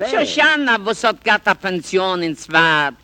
Shoshana, was hat gatt a Pension in Zwart.